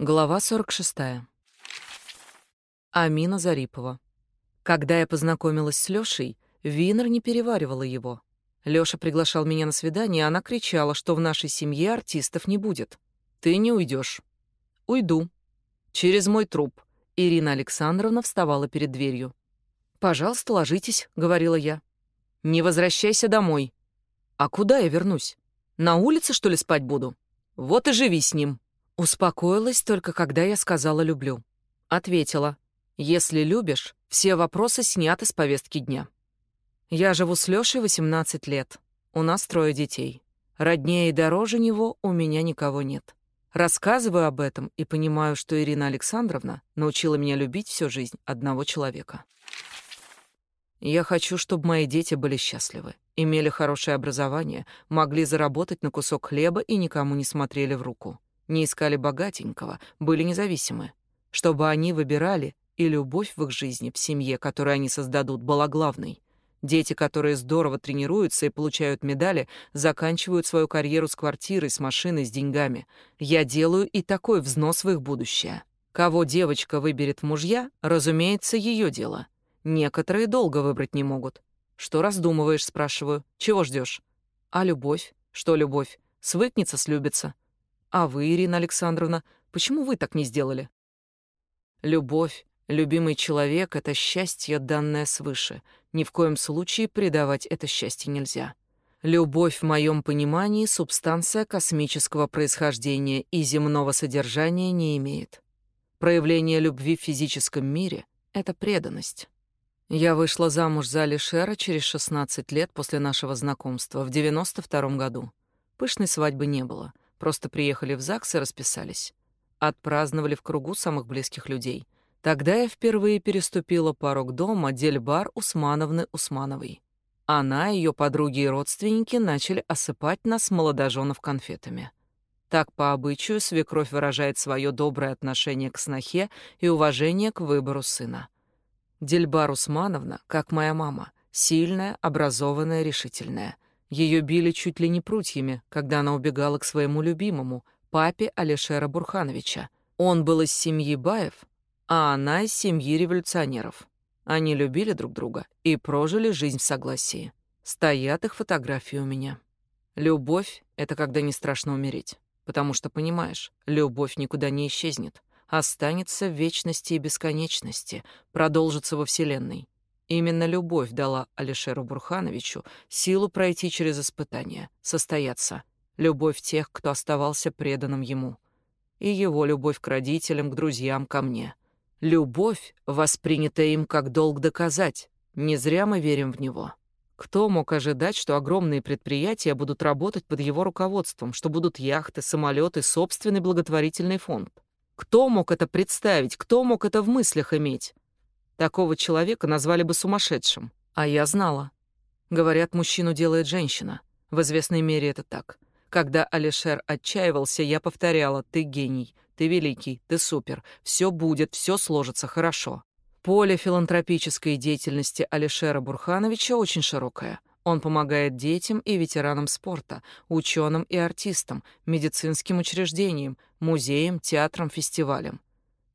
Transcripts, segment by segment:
Глава 46. Амина Зарипова. Когда я познакомилась с Лёшей, Винер не переваривала его. Лёша приглашал меня на свидание, и она кричала, что в нашей семье артистов не будет. «Ты не уйдешь. «Уйду. Через мой труп». Ирина Александровна вставала перед дверью. «Пожалуйста, ложитесь», — говорила я. «Не возвращайся домой». «А куда я вернусь? На улице, что ли, спать буду? Вот и живи с ним». Успокоилась только, когда я сказала «люблю». Ответила, «Если любишь, все вопросы сняты с повестки дня». Я живу с Лёшей 18 лет. У нас трое детей. Роднее и дороже него у меня никого нет. Рассказываю об этом и понимаю, что Ирина Александровна научила меня любить всю жизнь одного человека. Я хочу, чтобы мои дети были счастливы, имели хорошее образование, могли заработать на кусок хлеба и никому не смотрели в руку не искали богатенького, были независимы. Чтобы они выбирали, и любовь в их жизни, в семье, которую они создадут, была главной. Дети, которые здорово тренируются и получают медали, заканчивают свою карьеру с квартирой, с машиной, с деньгами. Я делаю и такой взнос в их будущее. Кого девочка выберет в мужья, разумеется, ее дело. Некоторые долго выбрать не могут. Что раздумываешь, спрашиваю. Чего ждешь? А любовь? Что любовь? Свыкнется, слюбится. А вы, Ирина Александровна, почему вы так не сделали? Любовь, любимый человек — это счастье, данное свыше. Ни в коем случае предавать это счастье нельзя. Любовь в моем понимании — субстанция космического происхождения и земного содержания не имеет. Проявление любви в физическом мире — это преданность. Я вышла замуж за Алишера через 16 лет после нашего знакомства, в 92 году. Пышной свадьбы не было — Просто приехали в ЗАГС и расписались. Отпраздновали в кругу самых близких людей. Тогда я впервые переступила порог дома Дельбар Усмановны Усмановой. Она, ее подруги и родственники начали осыпать нас, молодоженов, конфетами. Так, по обычаю, свекровь выражает свое доброе отношение к снохе и уважение к выбору сына. Дельбар Усмановна, как моя мама, сильная, образованная, решительная — ее били чуть ли не прутьями, когда она убегала к своему любимому, папе Алишера Бурхановича. Он был из семьи Баев, а она из семьи революционеров. Они любили друг друга и прожили жизнь в согласии. Стоят их фотографии у меня. Любовь — это когда не страшно умереть. Потому что, понимаешь, любовь никуда не исчезнет. Останется в вечности и бесконечности, продолжится во Вселенной. Именно любовь дала Алишеру Бурхановичу силу пройти через испытания, состояться. Любовь тех, кто оставался преданным ему. И его любовь к родителям, к друзьям, ко мне. Любовь, воспринятая им как долг доказать. Не зря мы верим в него. Кто мог ожидать, что огромные предприятия будут работать под его руководством, что будут яхты, самолеты, собственный благотворительный фонд? Кто мог это представить? Кто мог это в мыслях иметь? Такого человека назвали бы сумасшедшим. А я знала. Говорят, мужчину делает женщина. В известной мере это так. Когда Алишер отчаивался, я повторяла «ты гений», «ты великий», «ты супер», «все будет», «все сложится хорошо». Поле филантропической деятельности Алишера Бурхановича очень широкое. Он помогает детям и ветеранам спорта, ученым и артистам, медицинским учреждениям, музеям, театрам, фестивалям.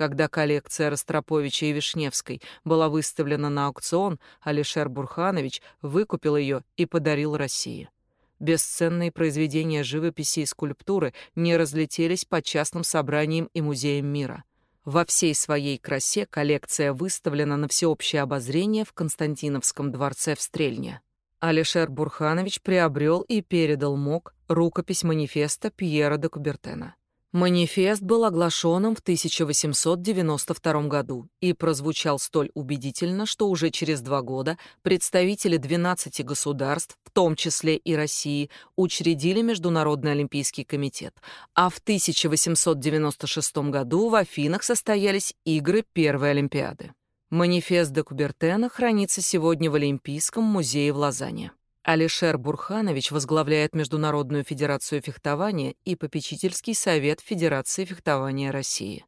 Когда коллекция Ростроповича и Вишневской была выставлена на аукцион, Алишер Бурханович выкупил ее и подарил России. Бесценные произведения живописи и скульптуры не разлетелись по частным собраниям и музеям мира. Во всей своей красе коллекция выставлена на всеобщее обозрение в Константиновском дворце в Стрельне. Алишер Бурханович приобрел и передал МОК рукопись манифеста Пьера де Кубертена. Манифест был оглашенным в 1892 году и прозвучал столь убедительно, что уже через два года представители 12 государств, в том числе и России, учредили Международный олимпийский комитет, а в 1896 году в Афинах состоялись игры Первой Олимпиады. Манифест де Кубертена хранится сегодня в Олимпийском музее в Лозанне. Алишер Бурханович возглавляет Международную федерацию фехтования и попечительский совет Федерации фехтования России.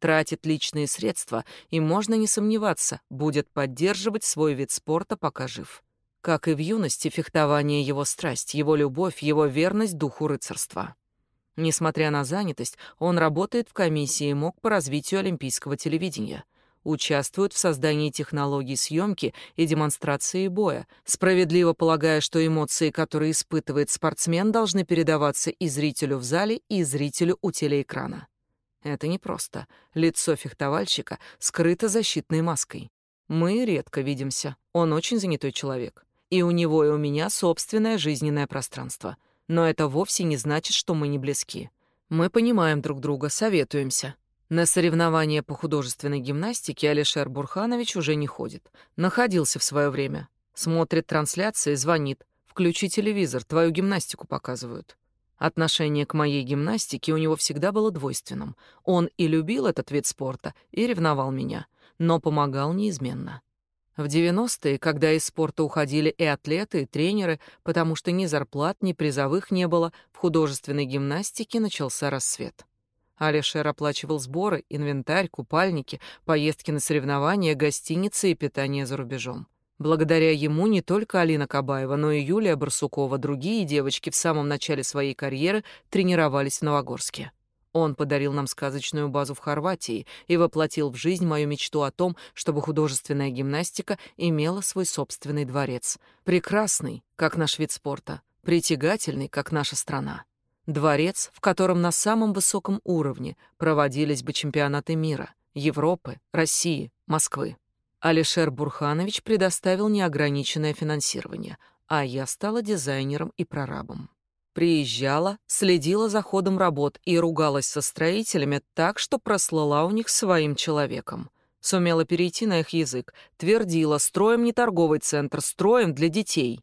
Тратит личные средства и, можно не сомневаться, будет поддерживать свой вид спорта, пока жив. Как и в юности, фехтование — его страсть, его любовь, его верность духу рыцарства. Несмотря на занятость, он работает в комиссии МОК по развитию олимпийского телевидения. Участвует в создании технологий съемки и демонстрации боя, справедливо полагая, что эмоции, которые испытывает спортсмен, должны передаваться и зрителю в зале, и зрителю у телеэкрана. Это непросто. Лицо фехтовальщика скрыто защитной маской. Мы редко видимся. Он очень занятой человек. И у него и у меня собственное жизненное пространство — но это вовсе не значит, что мы не близки. Мы понимаем друг друга, советуемся. На соревнования по художественной гимнастике Алишер Бурханович уже не ходит. Находился в свое время. Смотрит трансляции, звонит. «Включи телевизор, твою гимнастику показывают». Отношение к моей гимнастике у него всегда было двойственным. Он и любил этот вид спорта, и ревновал меня, но помогал неизменно. В 90-е, когда из спорта уходили и атлеты, и тренеры, потому что ни зарплат, ни призовых не было, в художественной гимнастике начался рассвет. Алишер оплачивал сборы, инвентарь, купальники, поездки на соревнования, гостиницы и питание за рубежом. Благодаря ему не только Алина Кабаева, но и Юлия Барсукова, другие девочки в самом начале своей карьеры тренировались в Новогорске. Он подарил нам сказочную базу в Хорватии и воплотил в жизнь мою мечту о том, чтобы художественная гимнастика имела свой собственный дворец. Прекрасный, как наш вид спорта, притягательный, как наша страна. Дворец, в котором на самом высоком уровне проводились бы чемпионаты мира, Европы, России, Москвы. Алишер Бурханович предоставил неограниченное финансирование, а я стала дизайнером и прорабом. Приезжала, следила за ходом работ и ругалась со строителями так, что прослала у них своим человеком. Сумела перейти на их язык, твердила, строим не торговый центр, строим для детей.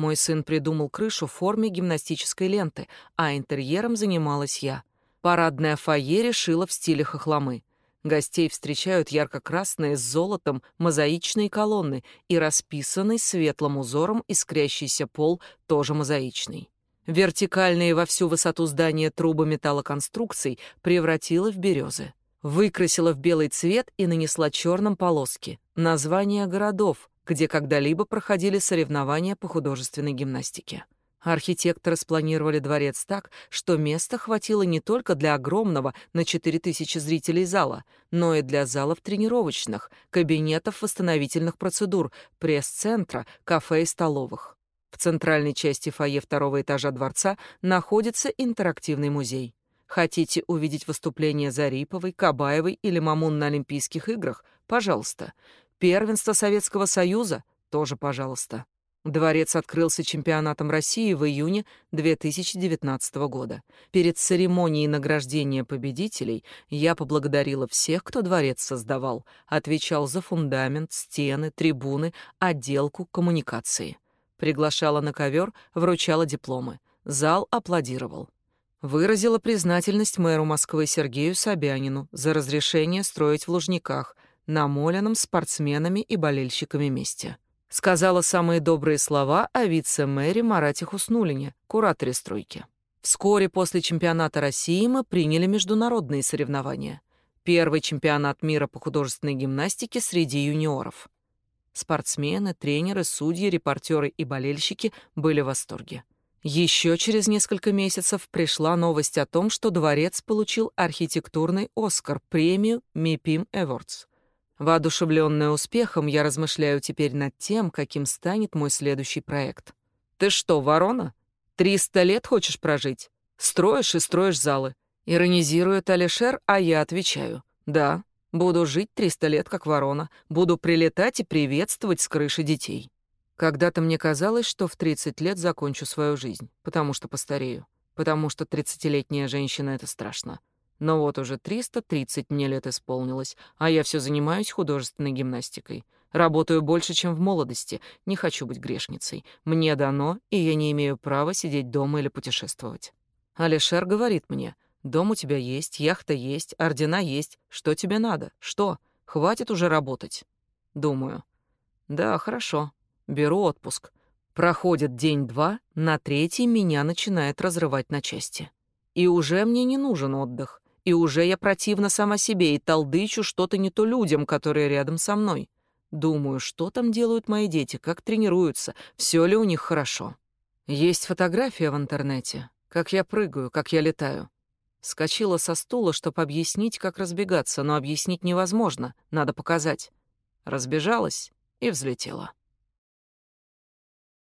Мой сын придумал крышу в форме гимнастической ленты, а интерьером занималась я. Парадное фойе решила в стиле хохломы. Гостей встречают ярко-красные с золотом мозаичные колонны и расписанный светлым узором искрящийся пол, тоже мозаичный. Вертикальные во всю высоту здания трубы металлоконструкций превратила в березы. Выкрасила в белый цвет и нанесла черным полоски. Названия городов, где когда-либо проходили соревнования по художественной гимнастике. Архитекторы спланировали дворец так, что места хватило не только для огромного на 4000 зрителей зала, но и для залов тренировочных, кабинетов восстановительных процедур, пресс-центра, кафе и столовых. В центральной части фойе второго этажа дворца находится интерактивный музей. Хотите увидеть выступление Зариповой, Кабаевой или Мамун на Олимпийских играх? Пожалуйста. Первенство Советского Союза? Тоже пожалуйста. Дворец открылся чемпионатом России в июне 2019 года. Перед церемонией награждения победителей я поблагодарила всех, кто дворец создавал, отвечал за фундамент, стены, трибуны, отделку, коммуникации. Приглашала на ковер, вручала дипломы. Зал аплодировал. Выразила признательность мэру Москвы Сергею Собянину за разрешение строить в Лужниках, намоленном спортсменами и болельщиками месте. Сказала самые добрые слова о вице-мэре Марате Хуснулине, кураторе стройки. Вскоре после чемпионата России мы приняли международные соревнования. Первый чемпионат мира по художественной гимнастике среди юниоров. Спортсмены, тренеры, судьи, репортеры и болельщики были в восторге. Еще через несколько месяцев пришла новость о том, что дворец получил архитектурный Оскар, премию MIPIM Awards. Воодушевленная успехом, я размышляю теперь над тем, каким станет мой следующий проект. «Ты что, ворона? Триста лет хочешь прожить? Строишь и строишь залы». Иронизирует Алишер, а я отвечаю. «Да, Буду жить 300 лет, как ворона. Буду прилетать и приветствовать с крыши детей. Когда-то мне казалось, что в 30 лет закончу свою жизнь, потому что постарею. Потому что 30-летняя женщина — это страшно. Но вот уже 330 мне лет исполнилось, а я все занимаюсь художественной гимнастикой. Работаю больше, чем в молодости. Не хочу быть грешницей. Мне дано, и я не имею права сидеть дома или путешествовать. Алишер говорит мне — Дом у тебя есть, яхта есть, ордена есть. Что тебе надо? Что? Хватит уже работать. Думаю. Да, хорошо. Беру отпуск. Проходит день-два, на третий меня начинает разрывать на части. И уже мне не нужен отдых. И уже я противна сама себе и толдычу что-то не то людям, которые рядом со мной. Думаю, что там делают мои дети, как тренируются, все ли у них хорошо. Есть фотография в интернете. Как я прыгаю, как я летаю. Скочила со стула, чтобы объяснить, как разбегаться, но объяснить невозможно, надо показать. Разбежалась и взлетела.